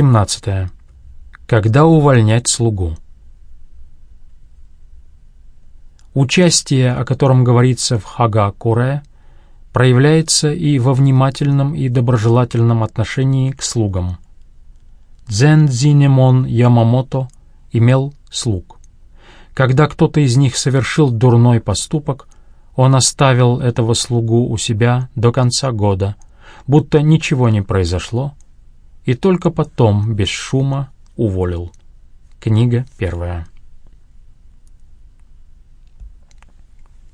17. Когда увольнять слугу? Участие, о котором говорится в Хага Куре, проявляется и во внимательном и доброжелательном отношении к слугам. Дзензинемон Ямамото имел слуг. Когда кто-то из них совершил дурной поступок, он оставил этого слугу у себя до конца года, будто ничего не произошло, и только потом, без шума, уволил. Книга первая.